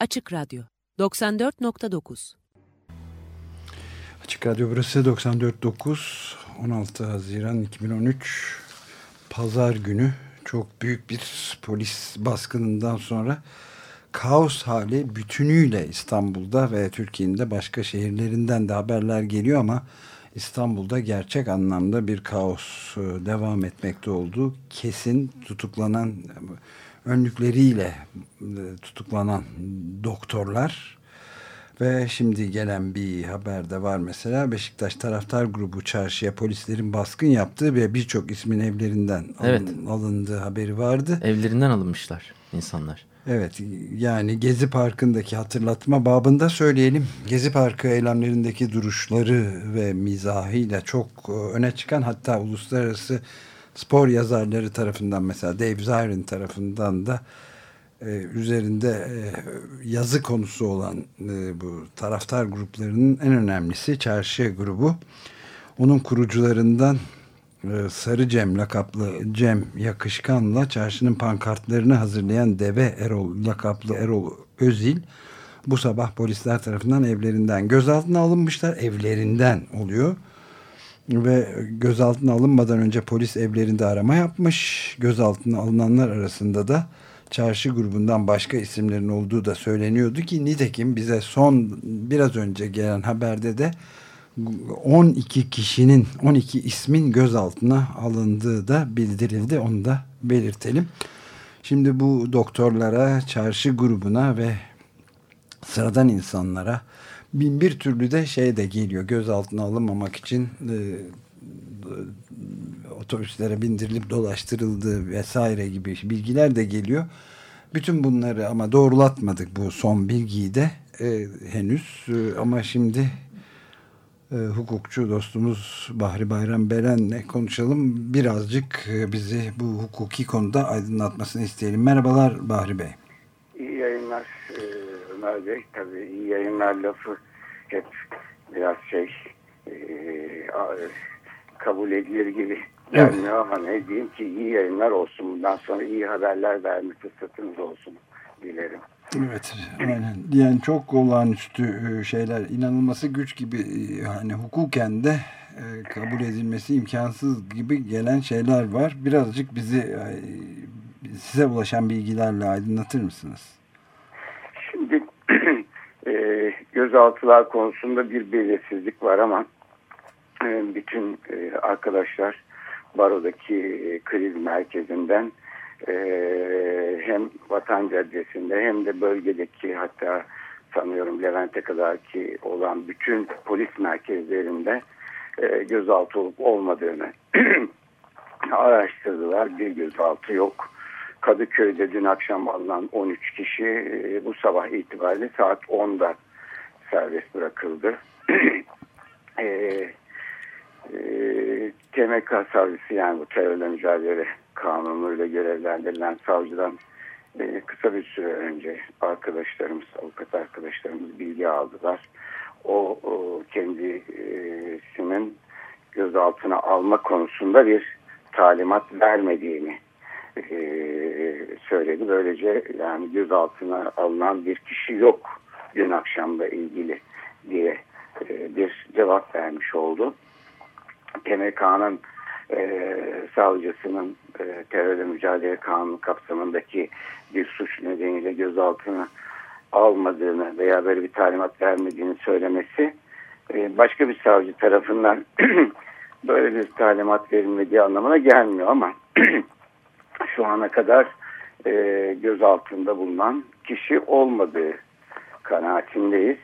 Açık Radyo 94.9 Açık Radyo burası 94.9 16 Haziran 2013 Pazar günü çok büyük bir polis baskınından sonra kaos hali bütünüyle İstanbul'da ve Türkiye'nin de başka şehirlerinden de haberler geliyor ama İstanbul'da gerçek anlamda bir kaos e, devam etmekte olduğu kesin tutuklanan önlükleriyle e, tutuklanan doktorlar ve şimdi gelen bir haber de var mesela Beşiktaş taraftar grubu çarşıya polislerin baskın yaptığı ve birçok ismin evlerinden evet. alındığı haberi vardı. Evlerinden alınmışlar insanlar. Evet yani Gezi Parkı'ndaki hatırlatma babında söyleyelim. Gezi Parkı eylemlerindeki duruşları ve mizahıyla çok e, öne çıkan hatta uluslararası spor yazarları tarafından mesela Dave Zirin tarafından da e, üzerinde e, yazı konusu olan e, bu taraftar gruplarının en önemlisi Çarşı grubu. Onun kurucularından e, Sarı Cem lakaplı Cem Yakışkan'la çarşının pankartlarını hazırlayan Deve Erol lakaplı Erol Özil bu sabah polisler tarafından evlerinden gözaltına alınmışlar. Evlerinden oluyor ve gözaltına alınmadan önce polis evlerinde arama yapmış. Gözaltına alınanlar arasında da çarşı grubundan başka isimlerin olduğu da söyleniyordu ki nitekim bize son biraz önce gelen haberde de 12 kişinin 12 ismin gözaltına alındığı da bildirildi. Onu da belirtelim. Şimdi bu doktorlara, çarşı grubuna ve sıradan insanlara bin bir türlü de şey de geliyor gözaltına alınmamak için e, otobüslere bindirilip dolaştırıldığı vesaire gibi bilgiler de geliyor. Bütün bunları ama doğrulatmadık bu son bilgiyi de e, henüz e, ama şimdi e, hukukçu dostumuz Bahri Bayram Beren'le konuşalım. Birazcık e, bizi bu hukuki konuda aydınlatmasını isteyelim. Merhabalar Bahri Bey. Yayınlar e, Bey. Tabii iyi yayınlar lafı hep biraz şey e, kabul edilir gibi gelmiyor ama ne diyeyim ki iyi yayınlar olsun. Bundan sonra iyi haberler verme fırsatınız olsun dilerim. Evet, aynen. Yani çok olağanüstü şeyler, inanılması güç gibi hani hukuken de kabul edilmesi imkansız gibi gelen şeyler var. Birazcık bizi size ulaşan bilgilerle aydınlatır mısınız? Şimdi e, gözaltılar konusunda bir belirsizlik var ama e, bütün e, arkadaşlar barodaki e, kriz merkezinden e, hem Vatan Caddesi'nde hem de bölgedeki hatta sanıyorum Levent'e kadar ki olan bütün polis merkezlerinde gözaltı olup olmadığını araştırdılar. Bir gözaltı yok. Kadıköy'de dün akşam alınan 13 kişi bu sabah itibariyle saat 10'da serbest bırakıldı. e, e, TMK savcısı yani bu terörle mücadele kanunuyla görevlendirilen savcıdan e, kısa bir süre önce arkadaşlarımız, avukat arkadaşlarımız bilgi aldılar. O, o kendisinin gözaltına alma konusunda bir talimat vermediğini e, söyledi. Böylece yani gözaltına alınan bir kişi yok dün akşamda ilgili diye e, bir cevap vermiş oldu. TMK'nın e, savcısının e, terörle mücadele kanunu kapsamındaki bir suç nedeniyle gözaltına almadığını veya böyle bir talimat vermediğini söylemesi e, başka bir savcı tarafından böyle bir talimat verilmediği anlamına gelmiyor ama şu ana kadar e, gözaltında bulunan kişi olmadığı kanaatindeyiz.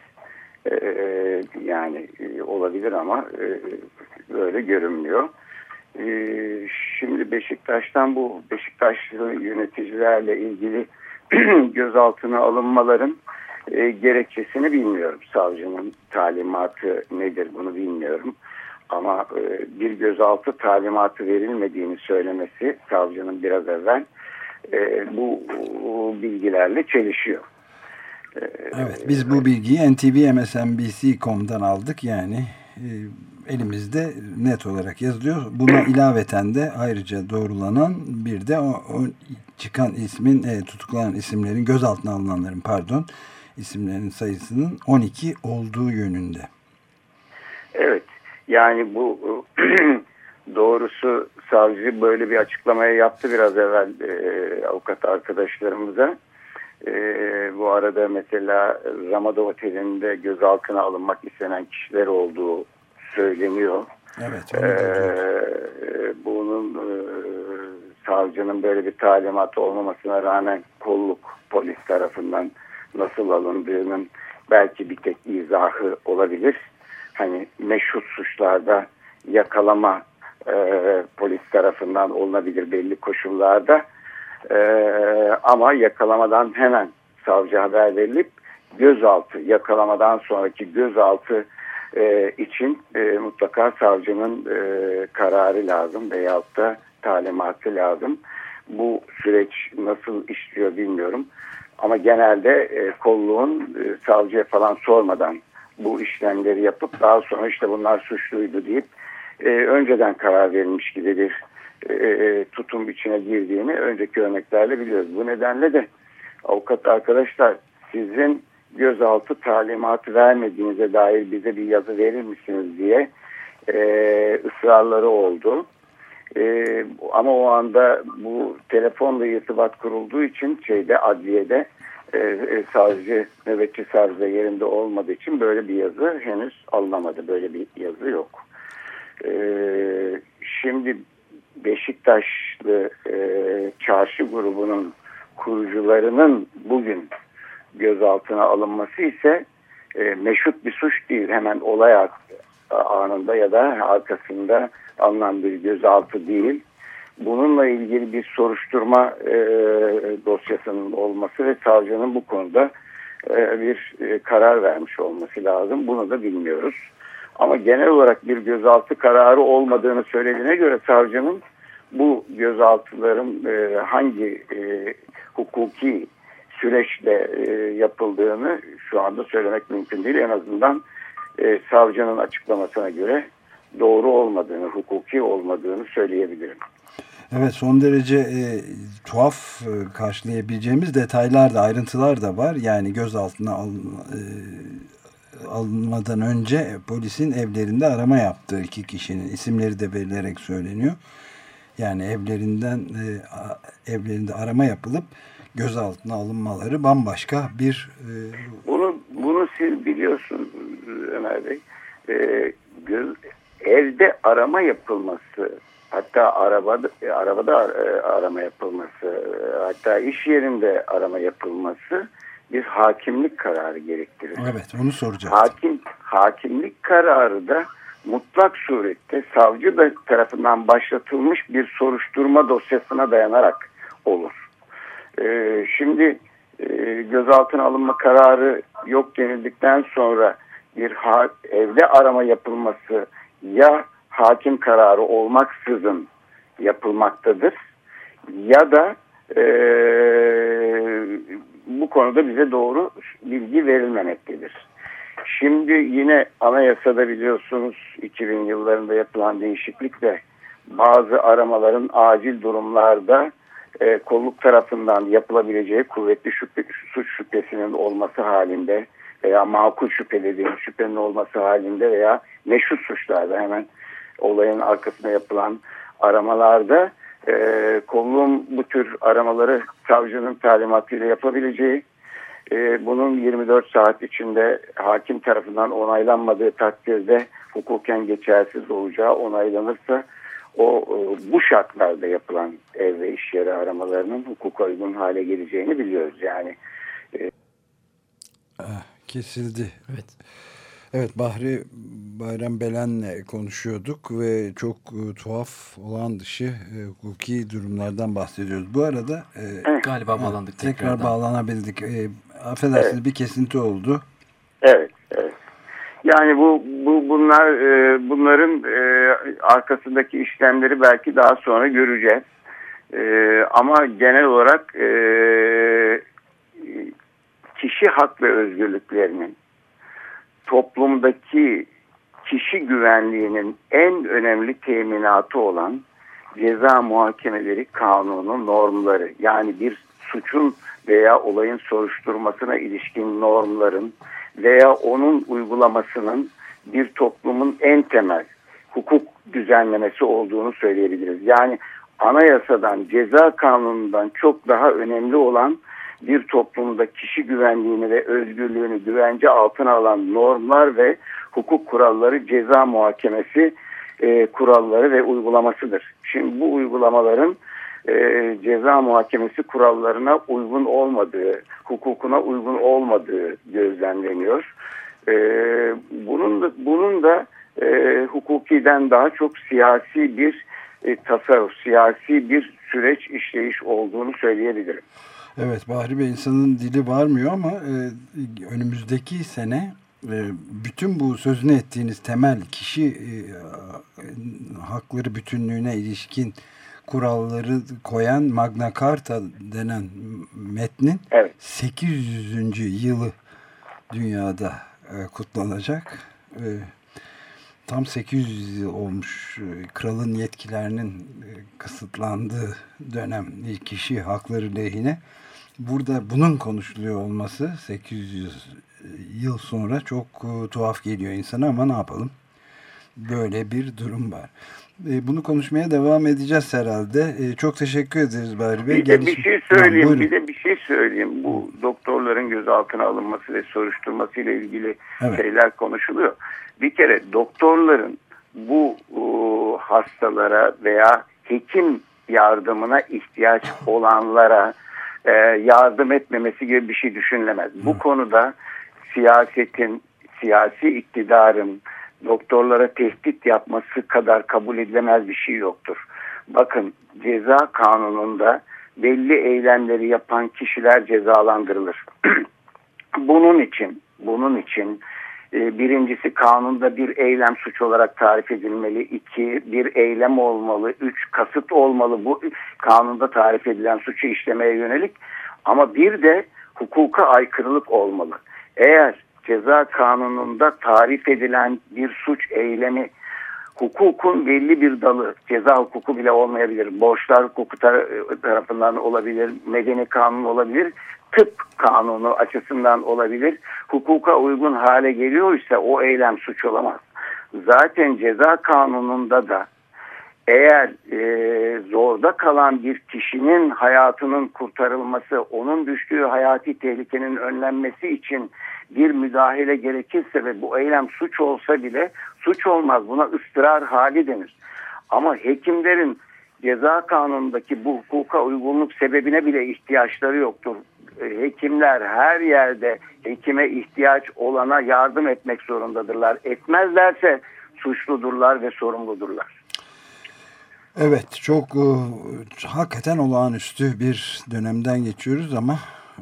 E, yani e, olabilir ama e, böyle görünmüyor. E, şimdi Beşiktaş'tan bu Beşiktaşlı yöneticilerle ilgili gözaltına alınmaların e, gerekçesini bilmiyorum. Savcının talimatı nedir bunu bilmiyorum. Ama e, bir gözaltı talimatı verilmediğini söylemesi savcının biraz evvel e, bu, bu bilgilerle çelişiyor. Evet biz bu bilgiyi NTV MSNBC.com'dan aldık yani e, elimizde net olarak yazılıyor. Buna ilaveten de ayrıca doğrulanan bir de o, o çıkan ismin e, tutuklanan isimlerin gözaltına alınanların pardon isimlerin sayısının 12 olduğu yönünde. Evet yani bu doğrusu savcı böyle bir açıklamaya yaptı biraz evvel e, avukat arkadaşlarımıza. E, bu arada mesela Ramada Oteli'nde gözaltına alınmak istenen kişiler olduğu söyleniyor. Evet. Ee, bunun e, savcının böyle bir talimatı olmamasına rağmen kolluk polis tarafından nasıl alındığının belki bir tek izahı olabilir. Hani meşhur suçlarda yakalama e, polis tarafından olunabilir belli koşullarda. E, ama yakalamadan hemen savcı haber verilip gözaltı, yakalamadan sonraki gözaltı e, için e, mutlaka savcının e, kararı lazım veyahut da talimatı lazım. Bu süreç nasıl işliyor bilmiyorum. Ama genelde e, kolluğun e, savcıya falan sormadan bu işlemleri yapıp daha sonra işte bunlar suçluydu deyip e, önceden karar verilmiş gibi bir e, tutum içine girdiğini önceki örneklerle biliyoruz. Bu nedenle de avukat arkadaşlar sizin gözaltı talimatı vermediğinize dair bize bir yazı verir misiniz diye e, ısrarları oldu. E, ama o anda bu telefonla irtibat kurulduğu için şeyde adliyede e, e, savcı, nöbetçi savcı yerinde olmadığı için böyle bir yazı henüz alınamadı. Böyle bir yazı yok. E, şimdi Beşiktaşlı e, çarşı grubunun kurucularının bugün gözaltına alınması ise e, meşhut bir suç değil. Hemen olay anında ya da arkasında alınan bir gözaltı değil. Bununla ilgili bir soruşturma e, dosyasının olması ve savcının bu konuda e, bir e, karar vermiş olması lazım. Bunu da bilmiyoruz. Ama genel olarak bir gözaltı kararı olmadığını söylediğine göre savcının bu gözaltıların e, hangi e, hukuki süreçle e, yapıldığını şu anda söylemek mümkün değil. En azından e, savcının açıklamasına göre doğru olmadığını, hukuki olmadığını söyleyebilirim. Evet son derece e, tuhaf e, karşılayabileceğimiz detaylar da ayrıntılar da var. Yani gözaltına al, e, alınmadan önce polisin evlerinde arama yaptığı iki kişinin isimleri de verilerek söyleniyor. Yani evlerinden e, evlerinde arama yapılıp gözaltına alınmaları bambaşka bir... E... Bunu, bunu siz biliyorsunuz Ömer Bey. E, göz, evde arama yapılması, hatta arabada, e, arabada arama yapılması, hatta iş yerinde arama yapılması bir hakimlik kararı gerektirir. Evet onu soracağım. Hakim, hakimlik kararı da mutlak surette savcı da tarafından başlatılmış bir soruşturma dosyasına dayanarak olur. Ee, şimdi e, gözaltına alınma kararı yok denildikten sonra bir ha, evde arama yapılması ya hakim kararı olmaksızın yapılmaktadır ya da e, bu konuda bize doğru bilgi verilmemektedir. Şimdi yine anayasada biliyorsunuz 2000 yıllarında yapılan değişiklikle bazı aramaların acil durumlarda e, kolluk tarafından yapılabileceği kuvvetli şüphe, suç şüphesinin olması halinde veya makul şüphe dediğim şüphenin olması halinde veya meşhur suçlarda hemen olayın arkasında yapılan aramalarda e, kolluğun bu tür aramaları savcının talimatıyla yapabileceği e, bunun 24 saat içinde hakim tarafından onaylanmadığı takdirde hukuken geçersiz olacağı onaylanırsa o e, bu şartlarda yapılan ev ve iş yeri aramalarının hukuka uygun hale geleceğini biliyoruz. Yani e, ah, kesildi. Evet. Evet Bahri Bayram Belen'le konuşuyorduk ve çok e, tuhaf olan dışı e, hukuki durumlardan bahsediyoruz. Bu arada e, galiba bağlandık tekrar tekrardan. bağlanabildik. E, affedersiniz evet. bir kesinti oldu. Evet, evet. Yani bu, bu bunlar e, bunların e, arkasındaki işlemleri belki daha sonra göreceğiz. E, ama genel olarak e, kişi hak ve özgürlüklerinin toplumdaki kişi güvenliğinin en önemli teminatı olan ceza muhakemeleri kanunu normları yani bir suçun veya olayın soruşturmasına ilişkin normların veya onun uygulamasının bir toplumun en temel hukuk düzenlemesi olduğunu söyleyebiliriz. Yani anayasadan, ceza kanunundan çok daha önemli olan bir toplumda kişi güvenliğini ve özgürlüğünü güvence altına alan normlar ve hukuk kuralları ceza muhakemesi e, kuralları ve uygulamasıdır. Şimdi bu uygulamaların e, ceza muhakemesi kurallarına uygun olmadığı, hukukuna uygun olmadığı gözlemleniyor. E, bunun da, bunun da e, hukukiden daha çok siyasi bir e, tasarruf, siyasi bir süreç işleyiş olduğunu söyleyebilirim. Evet Bahri Bey insanın dili varmıyor ama e, önümüzdeki sene e, bütün bu sözünü ettiğiniz temel kişi e, hakları bütünlüğüne ilişkin kuralları koyan Magna Carta denen metnin evet. 800. yılı dünyada e, kutlanacak. E, tam 800 yıl olmuş e, kralın yetkilerinin e, kısıtlandığı dönem kişi hakları lehine. Burada bunun konuşuluyor olması 800 yıl sonra çok e, tuhaf geliyor insana ama ne yapalım? Böyle bir durum var. Bunu konuşmaya devam edeceğiz herhalde. Çok teşekkür ederiz Bahri Bey. Bir de bir şey söyleyeyim. Ha, bir de bir şey söyleyeyim. Bu doktorların gözaltına alınması ve soruşturması ile ilgili evet. şeyler konuşuluyor. Bir kere doktorların bu uh, hastalara veya hekim yardımına ihtiyaç olanlara e, yardım etmemesi gibi bir şey düşünülemez. Bu konuda siyasetin, siyasi iktidarın doktorlara tehdit yapması kadar kabul edilemez bir şey yoktur. Bakın ceza kanununda belli eylemleri yapan kişiler cezalandırılır. bunun için, bunun için e, birincisi kanunda bir eylem suç olarak tarif edilmeli. iki bir eylem olmalı. Üç kasıt olmalı. Bu kanunda tarif edilen suçu işlemeye yönelik. Ama bir de hukuka aykırılık olmalı. Eğer ceza kanununda tarif edilen bir suç eylemi hukukun belli bir dalı, ceza hukuku bile olmayabilir, borçlar hukuku tarafından olabilir, medeni kanun olabilir, tıp kanunu açısından olabilir. Hukuka uygun hale geliyorsa o eylem suç olamaz. Zaten ceza kanununda da eğer e, zorda kalan bir kişinin hayatının kurtarılması, onun düştüğü hayati tehlikenin önlenmesi için bir müdahale gerekirse ve bu eylem suç olsa bile suç olmaz. Buna ıstırar hali denir. Ama hekimlerin ceza kanunundaki bu hukuka uygunluk sebebine bile ihtiyaçları yoktur. E, hekimler her yerde hekime ihtiyaç olana yardım etmek zorundadırlar. Etmezlerse suçludurlar ve sorumludurlar. Evet çok e, hakikaten olağanüstü bir dönemden geçiyoruz ama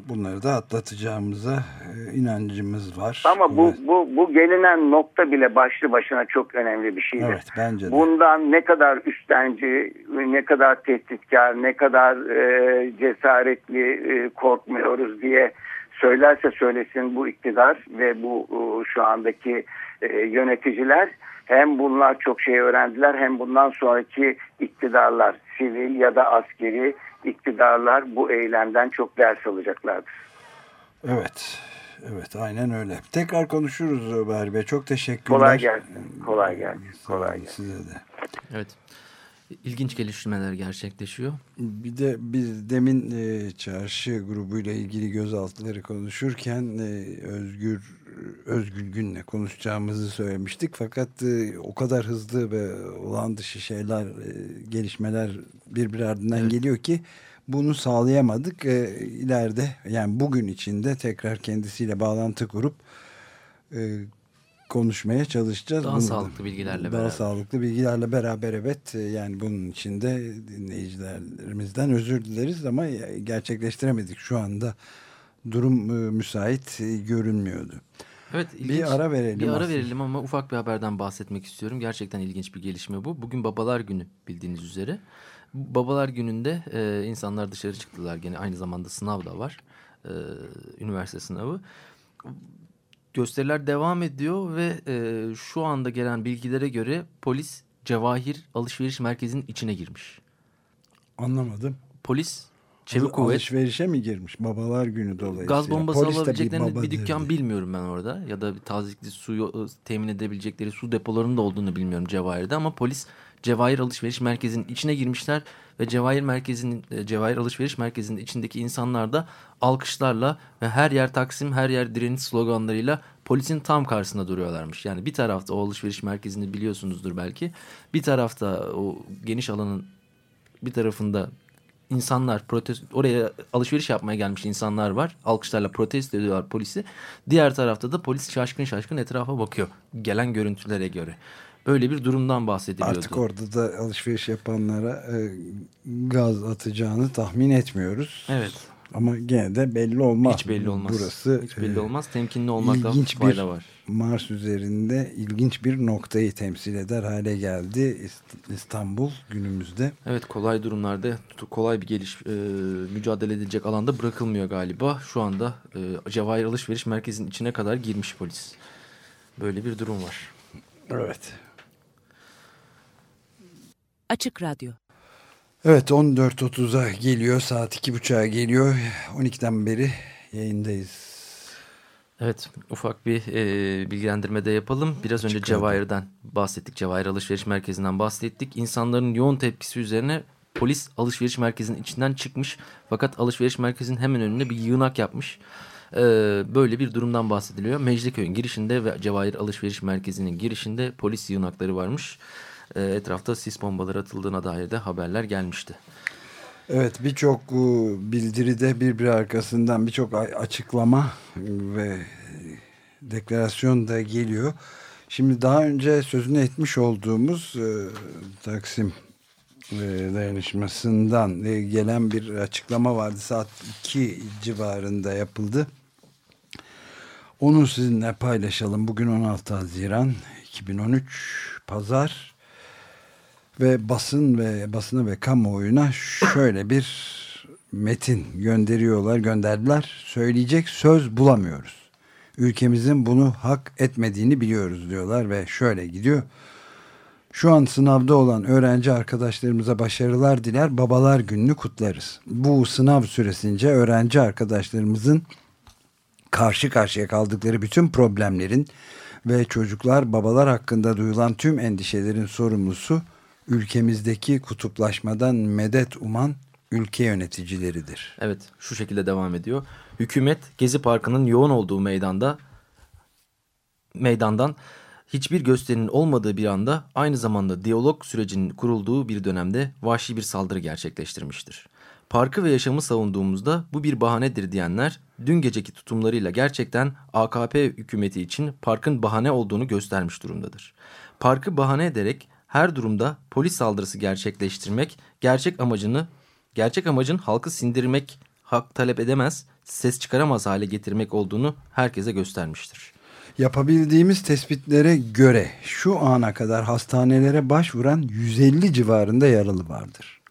bunları da atlatacağımıza e, inancımız var. Ama bu, evet. bu, bu gelinen nokta bile başlı başına çok önemli bir şeydir. Evet bence de. Bundan ne kadar üstenci, ne kadar tehditkar, ne kadar e, cesaretli e, korkmuyoruz diye söylerse söylesin bu iktidar ve bu e, şu andaki e, yöneticiler hem bunlar çok şey öğrendiler hem bundan sonraki iktidarlar sivil ya da askeri iktidarlar bu eylemden çok ders alacaklardır. Evet. Evet aynen öyle. Tekrar konuşuruz Ömer Bey. Çok teşekkürler. Kolay gelsin. Kolay gelsin. Kolay gelsin. Size de. Evet. İlginç gelişmeler gerçekleşiyor. Bir de biz demin e, çarşı grubuyla ilgili gözaltıları konuşurken e, Özgür Özgül Gün'le konuşacağımızı söylemiştik. Fakat e, o kadar hızlı ve olan dışı şeyler, e, gelişmeler birbiri ardından evet. geliyor ki bunu sağlayamadık. E, ileride yani bugün içinde tekrar kendisiyle bağlantı kurup e, konuşmaya çalışacağız. Daha bunu, sağlıklı bilgilerle daha beraber. Daha sağlıklı bilgilerle beraber evet. E, yani bunun içinde dinleyicilerimizden özür dileriz ama gerçekleştiremedik şu anda durum e, müsait e, görünmüyordu. Evet, ilginç. bir ara verelim. Bir ara aslında. verelim ama ufak bir haberden bahsetmek istiyorum. Gerçekten ilginç bir gelişme bu. Bugün Babalar Günü bildiğiniz üzere. Babalar Günü'nde e, insanlar dışarı çıktılar. Gene aynı zamanda sınav da var. E, üniversite sınavı. Gösteriler devam ediyor ve e, şu anda gelen bilgilere göre polis Cevahir Alışveriş Merkezi'nin içine girmiş. Anlamadım. Polis Çevik kuvvet. Alışverişe mi girmiş? Babalar günü dolayısıyla. Gaz bombası Polis alabileceklerini bir, babadır dükkan bilmiyorum ben orada. Ya da bir tazikli suyu ı, temin edebilecekleri su depolarının da olduğunu bilmiyorum Cevahir'de. Ama polis Cevahir Alışveriş Merkezi'nin içine girmişler. Ve Cevahir Merkezi'nin e, Cevahir Alışveriş Merkezi'nin içindeki insanlar da alkışlarla ve her yer Taksim her yer direniş sloganlarıyla polisin tam karşısında duruyorlarmış. Yani bir tarafta o alışveriş merkezini biliyorsunuzdur belki. Bir tarafta o geniş alanın bir tarafında insanlar protesto oraya alışveriş yapmaya gelmiş insanlar var. Alkışlarla protesto ediyorlar polisi. Diğer tarafta da polis şaşkın şaşkın etrafa bakıyor. Gelen görüntülere göre. Böyle bir durumdan bahsediliyordu. Artık orada da alışveriş yapanlara e, gaz atacağını tahmin etmiyoruz. Evet. Ama gene de belli olmaz. Hiç belli olmaz. Burası Hiç belli e, olmaz. Temkinli olmakta ilginç fayda var. Mars üzerinde ilginç bir noktayı temsil eder hale geldi İst- İstanbul günümüzde. Evet kolay durumlarda kolay bir geliş e, mücadele edilecek alanda bırakılmıyor galiba. Şu anda e, Cevahir Alışveriş Merkezi'nin içine kadar girmiş polis. Böyle bir durum var. Evet. Açık Radyo. Evet 14.30'a geliyor saat 2.30'a geliyor 12'den beri yayındayız. Evet ufak bir e, bilgilendirme de yapalım. Biraz önce. Cevahir'den bahsettik. Cevahir Alışveriş Merkezi'nden bahsettik. İnsanların yoğun tepkisi üzerine polis alışveriş merkezinin içinden çıkmış. Fakat alışveriş merkezinin hemen önüne bir yığınak yapmış. E, böyle bir durumdan bahsediliyor. Mecidiyeköy'ün girişinde ve Cevahir Alışveriş Merkezi'nin girişinde polis yığınakları varmış. E, etrafta sis bombaları atıldığına dair de haberler gelmişti. Evet birçok e, bildiride birbiri arkasından birçok açıklama ve deklarasyon da geliyor. Şimdi daha önce sözünü etmiş olduğumuz e, Taksim e, dayanışmasından gelen bir açıklama vardı. Saat 2 civarında yapıldı. Onu sizinle paylaşalım. Bugün 16 Haziran 2013 Pazar ve basın ve basına ve kamuoyuna şöyle bir metin gönderiyorlar, gönderdiler. Söyleyecek söz bulamıyoruz. Ülkemizin bunu hak etmediğini biliyoruz diyorlar ve şöyle gidiyor. Şu an sınavda olan öğrenci arkadaşlarımıza başarılar diler, babalar gününü kutlarız. Bu sınav süresince öğrenci arkadaşlarımızın karşı karşıya kaldıkları bütün problemlerin ve çocuklar babalar hakkında duyulan tüm endişelerin sorumlusu ülkemizdeki kutuplaşmadan medet uman ülke yöneticileridir. Evet şu şekilde devam ediyor. Hükümet Gezi Parkı'nın yoğun olduğu meydanda meydandan hiçbir gösterinin olmadığı bir anda aynı zamanda diyalog sürecinin kurulduğu bir dönemde vahşi bir saldırı gerçekleştirmiştir. Parkı ve yaşamı savunduğumuzda bu bir bahanedir diyenler dün geceki tutumlarıyla gerçekten AKP hükümeti için parkın bahane olduğunu göstermiş durumdadır. Parkı bahane ederek her durumda polis saldırısı gerçekleştirmek gerçek amacını gerçek amacın halkı sindirmek, hak talep edemez, ses çıkaramaz hale getirmek olduğunu herkese göstermiştir. Yapabildiğimiz tespitlere göre şu ana kadar hastanelere başvuran 150 civarında yaralı vardır.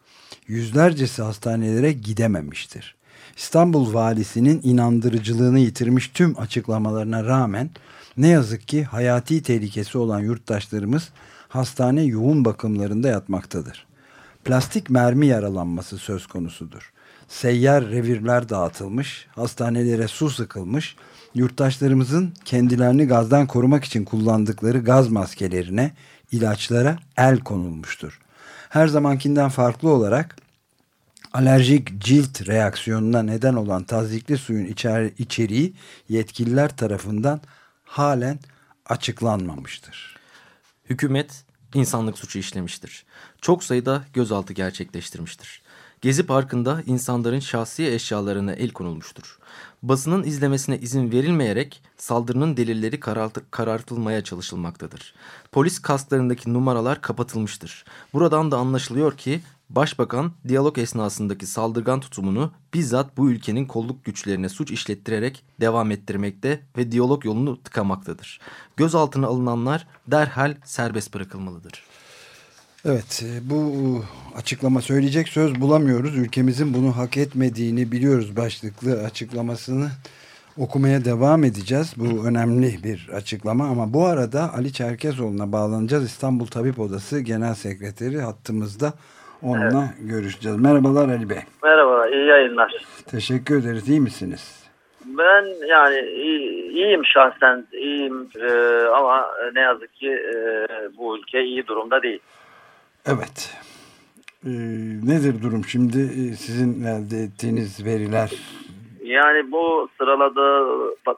Yüzlercesi hastanelere gidememiştir. İstanbul valisinin inandırıcılığını yitirmiş tüm açıklamalarına rağmen ne yazık ki hayati tehlikesi olan yurttaşlarımız hastane yoğun bakımlarında yatmaktadır. Plastik mermi yaralanması söz konusudur. Seyyar revirler dağıtılmış, hastanelere su sıkılmış, yurttaşlarımızın kendilerini gazdan korumak için kullandıkları gaz maskelerine, ilaçlara el konulmuştur. Her zamankinden farklı olarak alerjik cilt reaksiyonuna neden olan tazikli suyun içer içeriği yetkililer tarafından halen açıklanmamıştır. Hükümet insanlık suçu işlemiştir. Çok sayıda gözaltı gerçekleştirmiştir. Gezi Parkı'nda insanların şahsi eşyalarına el konulmuştur. Basının izlemesine izin verilmeyerek saldırının delilleri karartı- karartılmaya çalışılmaktadır. Polis kasklarındaki numaralar kapatılmıştır. Buradan da anlaşılıyor ki Başbakan diyalog esnasındaki saldırgan tutumunu bizzat bu ülkenin kolluk güçlerine suç işlettirerek devam ettirmekte ve diyalog yolunu tıkamaktadır. Gözaltına alınanlar derhal serbest bırakılmalıdır. Evet e, bu açıklama söyleyecek söz bulamıyoruz. Ülkemizin bunu hak etmediğini biliyoruz başlıklı açıklamasını okumaya devam edeceğiz. Bu önemli bir açıklama ama bu arada Ali Çerkezoğlu'na bağlanacağız. İstanbul Tabip Odası Genel Sekreteri hattımızda. Onunla evet. görüşeceğiz. Merhabalar Ali Bey. Merhaba, iyi yayınlar. Teşekkür ederiz. İyi misiniz? Ben yani iyi, iyiyim şahsen, iyiyim ee, ama ne yazık ki e, bu ülke iyi durumda değil. Evet. Ee, nedir durum şimdi ee, sizin elde ettiğiniz veriler? Yani bu sıraladığı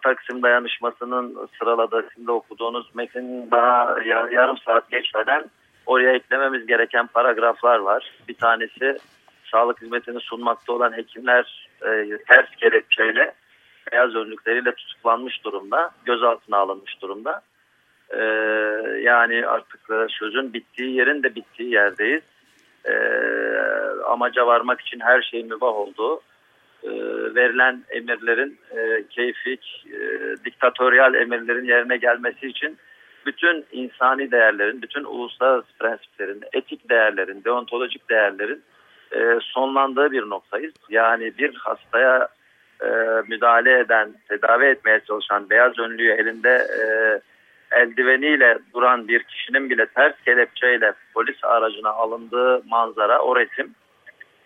Taksim dayanışmasının sıraladığı şimdi okuduğunuz metin daha yarım saat geçmeden oraya eklememiz gereken paragraflar var. Bir tanesi sağlık hizmetini sunmakta olan hekimler e, ters kelepçeyle beyaz önlükleriyle tutuklanmış durumda. Gözaltına alınmış durumda. E, yani artık sözün bittiği yerin de bittiği yerdeyiz. E, amaca varmak için her şey mübah oldu. E, verilen emirlerin e, keyfik, e, diktatöryal emirlerin yerine gelmesi için bütün insani değerlerin, bütün uluslararası prensiplerin, etik değerlerin, deontolojik değerlerin e, sonlandığı bir noktayız. Yani bir hastaya e, müdahale eden, tedavi etmeye çalışan beyaz önlüğü elinde e, eldiveniyle duran bir kişinin bile ters kelepçeyle polis aracına alındığı manzara, o resim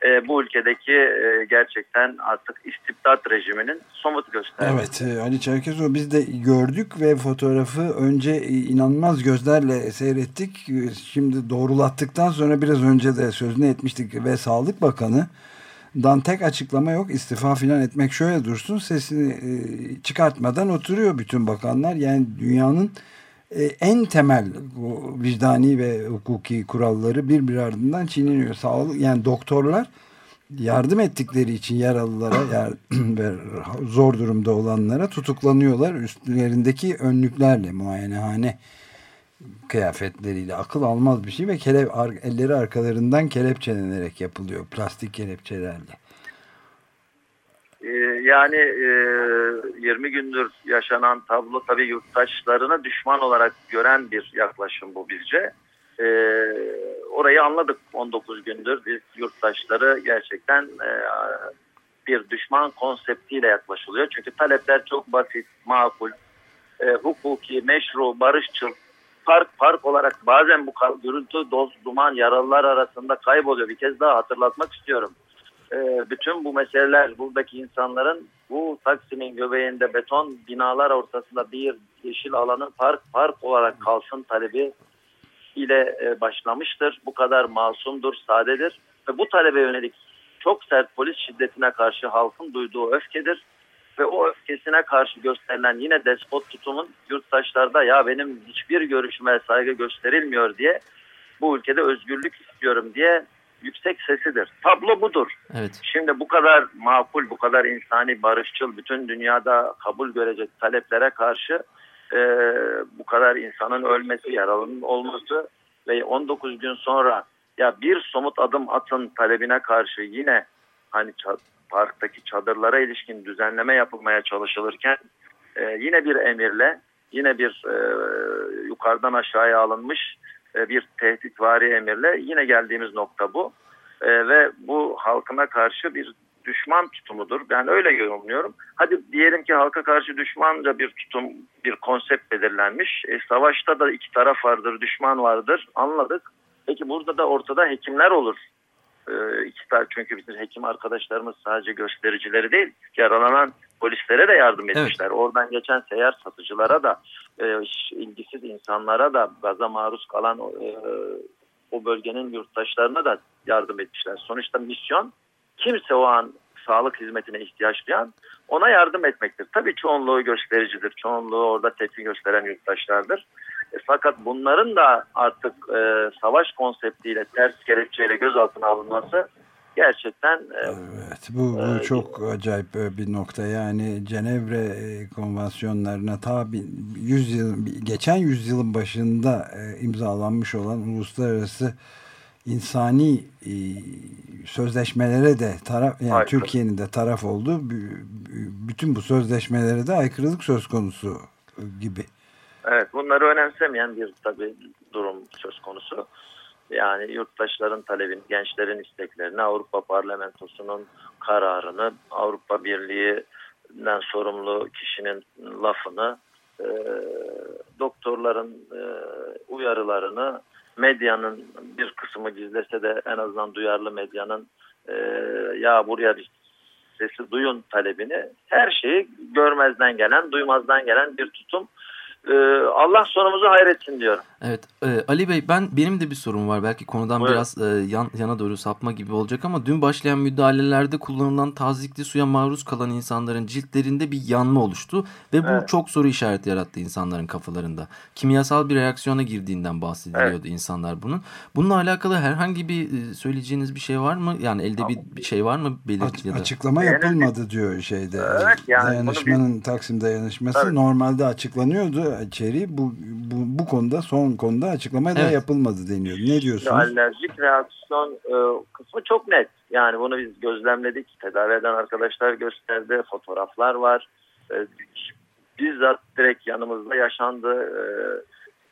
e, bu ülkedeki e, gerçekten artık istibdat rejiminin somut göstergesi. Evet e, Ali Çerkezoğlu biz de gördük ve fotoğrafı önce inanılmaz gözlerle seyrettik. Şimdi doğrulattıktan sonra biraz önce de sözünü etmiştik ve Sağlık Bakanı dan tek açıklama yok istifa filan etmek şöyle dursun sesini e, çıkartmadan oturuyor bütün bakanlar yani dünyanın e, en temel vicdani ve hukuki kuralları bir bir ardından çiğneniyor. Sağlık yani doktorlar yardım ettikleri için yaralılara yar, zor durumda olanlara tutuklanıyorlar. Üstlerindeki önlüklerle muayenehane kıyafetleriyle akıl almaz bir şey ve kelep, elleri arkalarından kelepçelenerek yapılıyor. Plastik kelepçelerle. Ee, yani e, 20 gündür yaşanan tablo tabii yurttaşlarını düşman olarak gören bir yaklaşım bu bizce. E, orayı anladık 19 gündür. Biz yurttaşları gerçekten e, bir düşman konseptiyle yaklaşılıyor. Çünkü talepler çok basit, makul, e, hukuki, meşru, barışçıl, park park olarak bazen bu gürültü, doz, duman, yaralılar arasında kayboluyor. Bir kez daha hatırlatmak istiyorum. E, bütün bu meseleler buradaki insanların bu Taksim'in göbeğinde beton binalar ortasında bir yeşil alanın park park olarak kalsın talebi ile e, başlamıştır. Bu kadar masumdur, sadedir ve bu talebe yönelik çok sert polis şiddetine karşı halkın duyduğu öfkedir ve o öfkesine karşı gösterilen yine despot tutumun yurttaşlarda ya benim hiçbir görüşüme saygı gösterilmiyor diye bu ülkede özgürlük istiyorum diye yüksek sesidir. Tablo budur. Evet. Şimdi bu kadar makul, bu kadar insani, barışçıl, bütün dünyada kabul görecek taleplere karşı e, bu kadar insanın ölmesi, yaralının olması ve 19 gün sonra ya bir somut adım atın talebine karşı yine hani parktaki çadırlara ilişkin düzenleme yapılmaya çalışılırken e, yine bir emirle yine bir e, yukarıdan aşağıya alınmış e, bir tehditvari emirle yine geldiğimiz nokta bu. E, ve bu halkına karşı bir düşman tutumudur. Ben öyle yorumluyorum. Hadi diyelim ki halka karşı düşmanca bir tutum, bir konsept belirlenmiş. E, savaşta da iki taraf vardır, düşman vardır. Anladık. Peki burada da ortada hekimler olur. E, iki tane çünkü bizim hekim arkadaşlarımız sadece göstericileri değil, yaralanan polislere de yardım etmişler. Evet. Oradan geçen seyyar satıcılara da, e, ilgisiz insanlara da, gaza maruz kalan e, o bölgenin yurttaşlarına da yardım etmişler. Sonuçta misyon kimse o an sağlık hizmetine ihtiyaç duyan ona yardım etmektir. Tabii çoğunluğu göstericidir. Çoğunluğu orada tepki gösteren yurttaşlardır. E, fakat bunların da artık e, savaş konseptiyle ters kelepçeyle gözaltına alınması gerçekten e, evet bu, bu e, çok acayip bir nokta yani Cenevre e, konvansiyonlarına ta 100 yıl geçen yüzyılın başında e, imzalanmış olan uluslararası insani e, sözleşmelere de taraf yani Türkiye'nin de taraf olduğu bütün bu sözleşmelere de aykırılık söz konusu gibi. Evet bunları önemsemeyen bir tabi durum söz konusu. Yani yurttaşların talebini, gençlerin isteklerini, Avrupa Parlamentosu'nun kararını, Avrupa Birliği'nden sorumlu kişinin lafını, e, doktorların e, uyarılarını, medyanın bir kısmı gizlese de en azından duyarlı medyanın e, ya buraya bir sesi duyun talebini her şeyi görmezden gelen, duymazdan gelen bir tutum ee, Allah sonumuzu hayretsin diyorum. Evet e, Ali Bey ben benim de bir sorum var. Belki konudan Buyurun. biraz e, yan, yana doğru sapma gibi olacak ama dün başlayan müdahalelerde kullanılan tazikli suya maruz kalan insanların ciltlerinde bir yanma oluştu. Ve bu Evet. çok soru işareti yarattı insanların kafalarında. Kimyasal bir reaksiyona girdiğinden bahsediliyordu insanlar bunun. Bununla alakalı herhangi bir e, söyleyeceğiniz bir şey var mı? Yani elde bir, bir şey var mı belirti ya da? açıklama yapılmadı diyor şeyde. Evet, yani Dayanışmanın Taksim dayanışması Tabii. normalde açıklanıyordu içeriği. Bu, bu, bu konuda son konuda açıklama da Evet. yapılmadı deniyor. Ne diyorsunuz? Alerjik reaksiyon e, kısmı çok net. Yani bunu biz gözlemledik. Tedavi eden arkadaşlar gösterdi. Fotoğraflar var. E, bizzat direkt yanımızda yaşandı. E,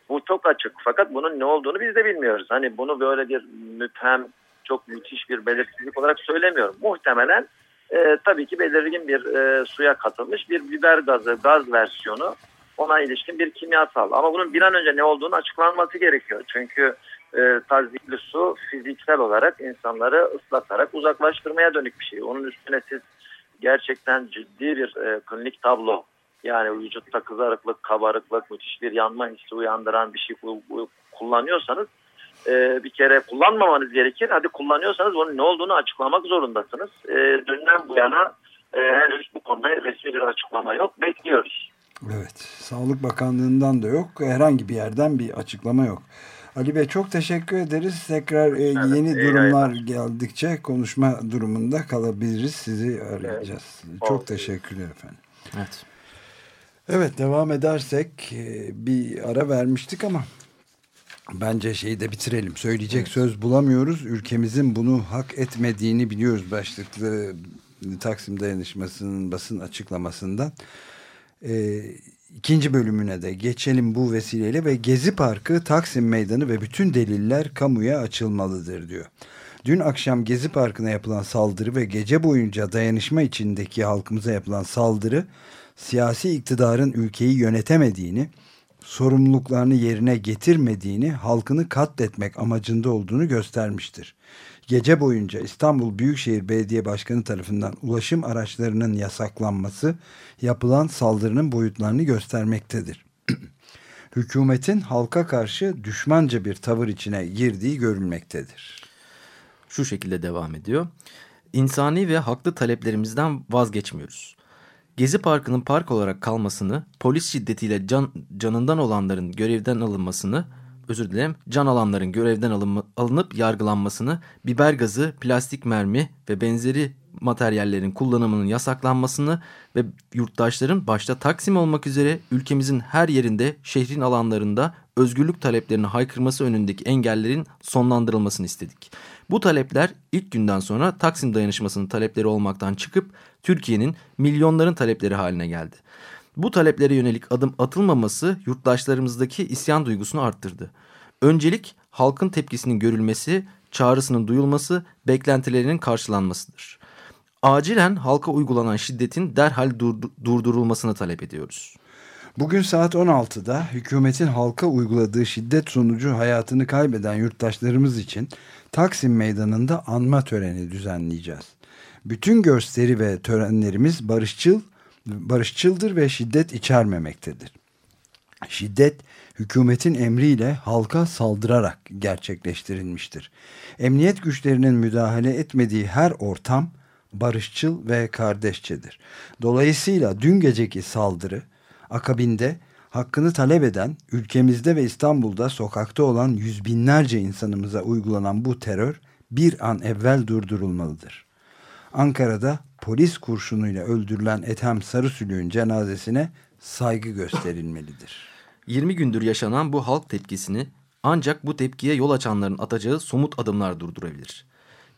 bu çok açık. Fakat bunun ne olduğunu biz de bilmiyoruz. Hani bunu böyle bir müphem, çok müthiş bir belirsizlik olarak söylemiyorum. Muhtemelen e, tabii ki belirgin bir e, suya katılmış bir biber gazı, gaz versiyonu ona ilişkin bir kimyasal. Ama bunun bir an önce ne olduğunu açıklanması gerekiyor. Çünkü e, tazikli su fiziksel olarak insanları ıslatarak uzaklaştırmaya dönük bir şey. Onun üstüne siz gerçekten ciddi bir e, klinik tablo yani vücutta kızarıklık, kabarıklık, müthiş bir yanma hissi uyandıran bir şey kullanıyorsanız e, bir kere kullanmamanız gerekir. Hadi kullanıyorsanız bunun ne olduğunu açıklamak zorundasınız. E, dünden bu yana e, henüz bu konuda resmi bir açıklama yok. Bekliyoruz. Evet. Sağlık Bakanlığı'ndan da yok. Herhangi bir yerden bir açıklama yok. Ali Bey çok teşekkür ederiz. Tekrar e, yeni iyi durumlar geldikçe konuşma durumunda kalabiliriz. Sizi arayacağız. Çok Oldu. teşekkürler efendim. Evet. Evet devam edersek e, bir ara vermiştik ama bence şeyi de bitirelim. Söyleyecek söz bulamıyoruz. Ülkemizin bunu hak etmediğini biliyoruz başlıklı Taksim Dayanışması'nın basın açıklamasından. E, ikinci bölümüne de geçelim bu vesileyle ve Gezi Parkı, Taksim Meydanı ve bütün deliller kamuya açılmalıdır diyor. Dün akşam Gezi Parkı'na yapılan saldırı ve gece boyunca dayanışma içindeki halkımıza yapılan saldırı siyasi iktidarın ülkeyi yönetemediğini, sorumluluklarını yerine getirmediğini, halkını katletmek amacında olduğunu göstermiştir. Gece boyunca İstanbul Büyükşehir Belediye Başkanı tarafından ulaşım araçlarının yasaklanması yapılan saldırının boyutlarını göstermektedir. Hükümetin halka karşı düşmanca bir tavır içine girdiği görülmektedir. şu şekilde devam ediyor. İnsani ve haklı taleplerimizden vazgeçmiyoruz. Gezi Parkı'nın park olarak kalmasını, polis şiddetiyle can, canından olanların görevden alınmasını, özür dilerim, can alanların görevden alınma, alınıp yargılanmasını, biber gazı, plastik mermi ve benzeri materyallerin kullanımının yasaklanmasını ve yurttaşların başta Taksim olmak üzere ülkemizin her yerinde şehrin alanlarında özgürlük taleplerini haykırması önündeki engellerin sonlandırılmasını istedik. Bu talepler ilk günden sonra Taksim Dayanışması'nın talepleri olmaktan çıkıp Türkiye'nin milyonların talepleri haline geldi. Bu taleplere yönelik adım atılmaması yurttaşlarımızdaki isyan duygusunu arttırdı. Öncelik halkın tepkisinin görülmesi, çağrısının duyulması, beklentilerinin karşılanmasıdır. Acilen halka uygulanan şiddetin derhal durdu- durdurulmasını talep ediyoruz. Bugün saat 16'da hükümetin halka uyguladığı şiddet sonucu hayatını kaybeden yurttaşlarımız için Taksim Meydanı'nda anma töreni düzenleyeceğiz. Bütün gösteri ve törenlerimiz barışçıl, barışçıldır ve şiddet içermemektedir. Şiddet hükümetin emriyle halka saldırarak gerçekleştirilmiştir. Emniyet güçlerinin müdahale etmediği her ortam barışçıl ve kardeşçedir. Dolayısıyla dün geceki saldırı akabinde hakkını talep eden ülkemizde ve İstanbul'da sokakta olan yüz binlerce insanımıza uygulanan bu terör bir an evvel durdurulmalıdır. Ankara'da polis kurşunuyla öldürülen Ethem Sarısülüğün cenazesine saygı gösterilmelidir. 20 gündür yaşanan bu halk tepkisini ancak bu tepkiye yol açanların atacağı somut adımlar durdurabilir.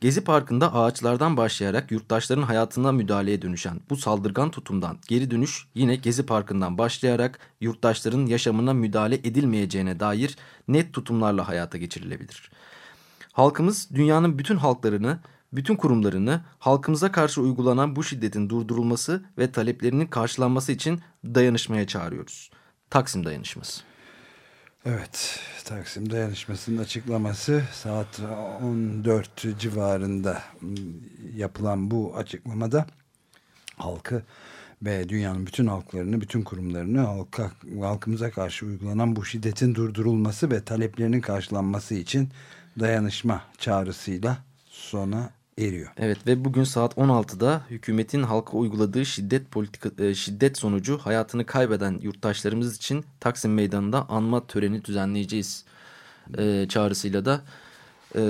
Gezi Parkı'nda ağaçlardan başlayarak yurttaşların hayatına müdahaleye dönüşen bu saldırgan tutumdan geri dönüş yine Gezi Parkı'ndan başlayarak yurttaşların yaşamına müdahale edilmeyeceğine dair net tutumlarla hayata geçirilebilir. Halkımız dünyanın bütün halklarını, bütün kurumlarını halkımıza karşı uygulanan bu şiddetin durdurulması ve taleplerinin karşılanması için dayanışmaya çağırıyoruz. Taksim Dayanışması. Evet, Taksim Dayanışması'nın açıklaması saat 14 civarında yapılan bu açıklamada halkı ve dünyanın bütün halklarını, bütün kurumlarını halka, halkımıza karşı uygulanan bu şiddetin durdurulması ve taleplerinin karşılanması için dayanışma çağrısıyla sona eriyor. Evet ve bugün saat 16'da hükümetin halka uyguladığı şiddet politika şiddet sonucu hayatını kaybeden yurttaşlarımız için Taksim Meydanı'nda anma töreni düzenleyeceğiz e, çağrısıyla da e,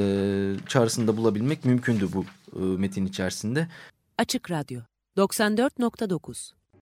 çağrısında bulabilmek mümkündü bu e, metin içerisinde. Açık Radyo 94.9